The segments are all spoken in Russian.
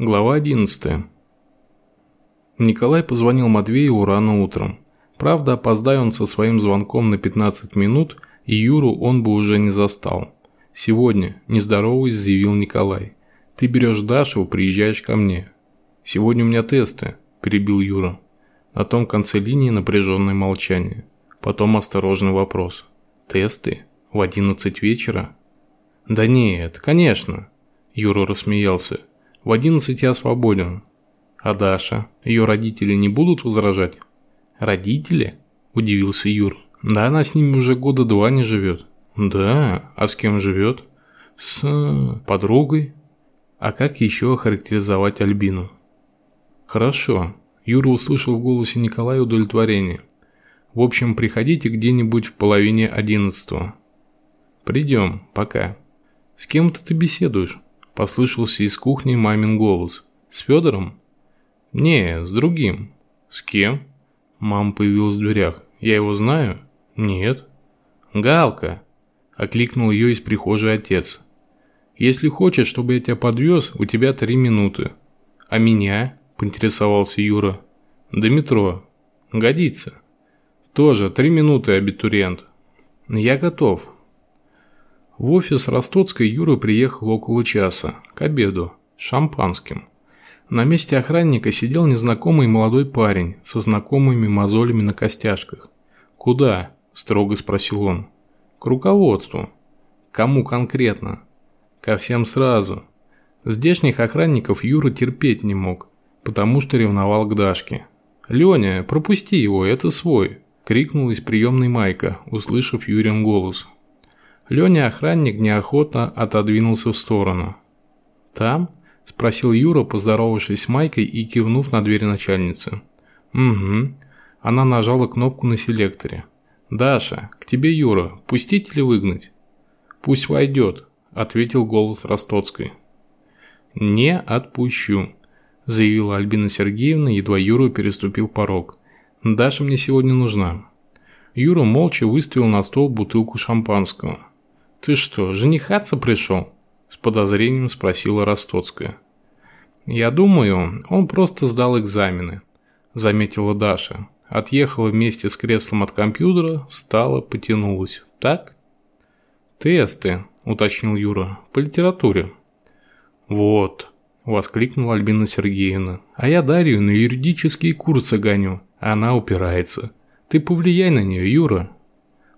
Глава 11. Николай позвонил Матвееву рано утром. Правда, опоздая он со своим звонком на 15 минут, и Юру он бы уже не застал. «Сегодня, не здороваясь, заявил Николай. «Ты берешь Дашу, приезжаешь ко мне». «Сегодня у меня тесты», – перебил Юра. На том конце линии напряженное молчание. Потом осторожный вопрос. «Тесты? В 11 вечера?» «Да нет, конечно», – Юра рассмеялся. В одиннадцать я свободен. А Даша? Ее родители не будут возражать? Родители? Удивился Юр. Да она с ними уже года два не живет. Да? А с кем живет? С подругой. А как еще охарактеризовать Альбину? Хорошо. Юра услышал в голосе Николая удовлетворение. В общем, приходите где-нибудь в половине одиннадцатого. Придем, пока. С кем-то ты беседуешь? Послышался из кухни мамин голос. «С Федором?» «Не, с другим». «С кем?» Мама появилась в дверях. «Я его знаю?» «Нет». «Галка!» Окликнул ее из прихожей отец. «Если хочешь, чтобы я тебя подвез, у тебя три минуты». «А меня?» – поинтересовался Юра. «До метро». «Годится». «Тоже три минуты, абитуриент». «Я готов», в офис Ростоцкой Юра приехал около часа, к обеду, с шампанским. На месте охранника сидел незнакомый молодой парень со знакомыми мозолями на костяшках. «Куда?» – строго спросил он. «К руководству». «Кому конкретно?» «Ко всем сразу». Здешних охранников Юра терпеть не мог, потому что ревновал к Дашке. «Леня, пропусти его, это свой!» – крикнул из приемной Майка, услышав Юрин голос. Леня охранник неохотно отодвинулся в сторону. «Там?» – спросил Юра, поздоровавшись с Майкой и кивнув на дверь начальницы. «Угу». Она нажала кнопку на селекторе. «Даша, к тебе Юра, пустить или выгнать?» «Пусть войдет», – ответил голос Ростоцкой. «Не отпущу», – заявила Альбина Сергеевна, едва Юра переступил порог. «Даша мне сегодня нужна». Юра молча выставил на стол бутылку шампанского. «Ты что, женихаться пришел?» – с подозрением спросила Ростоцкая. «Я думаю, он просто сдал экзамены», – заметила Даша. Отъехала вместе с креслом от компьютера, встала, потянулась. «Так?» «Тесты», – уточнил Юра, – «по литературе». «Вот», – воскликнула Альбина Сергеевна. «А я Дарью на юридические курсы гоню, она упирается. Ты повлияй на нее, Юра».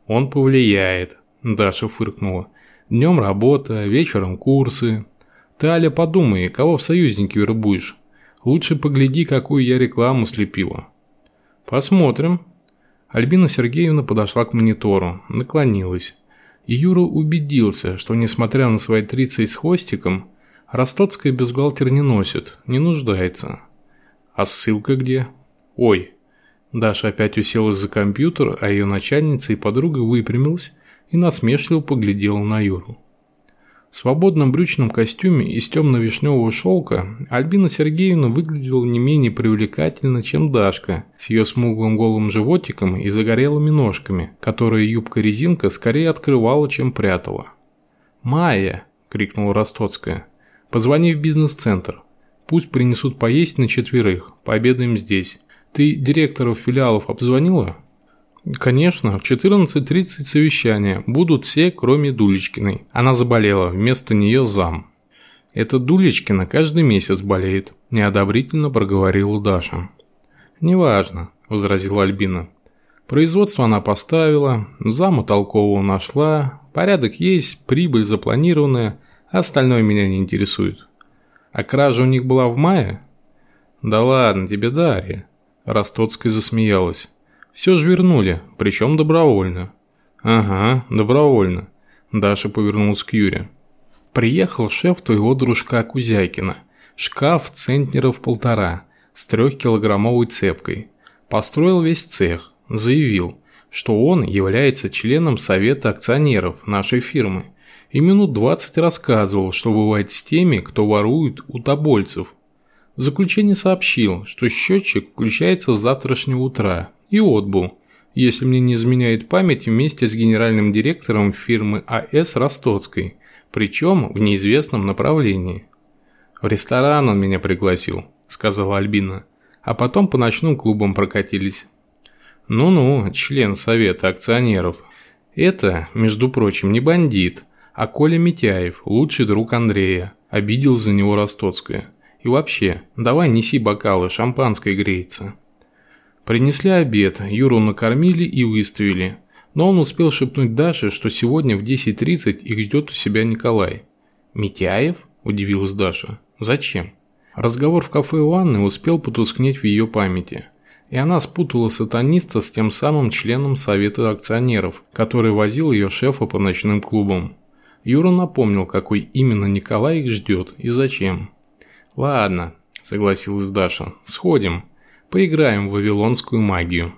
«Он повлияет», Даша фыркнула. Днем работа, вечером курсы. Ты, Аля, подумай, кого в союзники вербуешь? Лучше погляди, какую я рекламу слепила. Посмотрим. Альбина Сергеевна подошла к монитору, наклонилась. И Юра убедился, что несмотря на свои 30 с хвостиком, Ростоцкая бюстгальтер не носит, не нуждается. А ссылка где? Ой. Даша опять уселась за компьютер, а ее начальница и подруга выпрямилась и насмешливо поглядела на Юру. В свободном брючном костюме из темно-вишневого шелка Альбина Сергеевна выглядела не менее привлекательно, чем Дашка, с ее смуглым голым животиком и загорелыми ножками, которые юбка-резинка скорее открывала, чем прятала. «Майя!» – крикнула Ростоцкая. «Позвони в бизнес-центр. Пусть принесут поесть на четверых, пообедаем здесь. Ты директоров филиалов обзвонила?» Конечно, в 14.30 совещания будут все, кроме Дулечкиной. Она заболела, вместо нее зам. «Это Дулечкина каждый месяц болеет», – неодобрительно проговорила Даша. «Неважно», – возразила Альбина. «Производство она поставила, зама толкового нашла, порядок есть, прибыль запланированная, а остальное меня не интересует». «А кража у них была в мае?» «Да ладно тебе, Дарья», – Ростоцкая засмеялась. Все же вернули, причем добровольно. Ага, добровольно. Даша повернулась к Юре. Приехал шеф твоего дружка Кузякина. Шкаф центнеров полтора, с трехкилограммовой цепкой. Построил весь цех, заявил, что он является членом совета акционеров нашей фирмы. И минут 20 рассказывал, что бывает с теми, кто ворует у тобольцев. В заключение сообщил, что счетчик включается с завтрашнего утра и отбыл, если мне не изменяет память, вместе с генеральным директором фирмы АС Ростоцкой, причем в неизвестном направлении. «В ресторан он меня пригласил», – сказала Альбина. «А потом по ночным клубам прокатились». «Ну-ну, член совета акционеров. Это, между прочим, не бандит, а Коля Митяев, лучший друг Андрея. Обидел за него Ростоцкая. И вообще, давай неси бокалы, шампанское греется». Принесли обед, Юру накормили и выставили. Но он успел шепнуть Даше, что сегодня в 10.30 их ждет у себя Николай. «Митяев?» – удивилась Даша. «Зачем?» Разговор в кафе у Анны успел потускнеть в ее памяти. И она спутала сатаниста с тем самым членом совета акционеров, который возил ее шефа по ночным клубам. Юра напомнил, какой именно Николай их ждет и зачем. «Ладно», – согласилась Даша, – «сходим, поиграем в вавилонскую магию».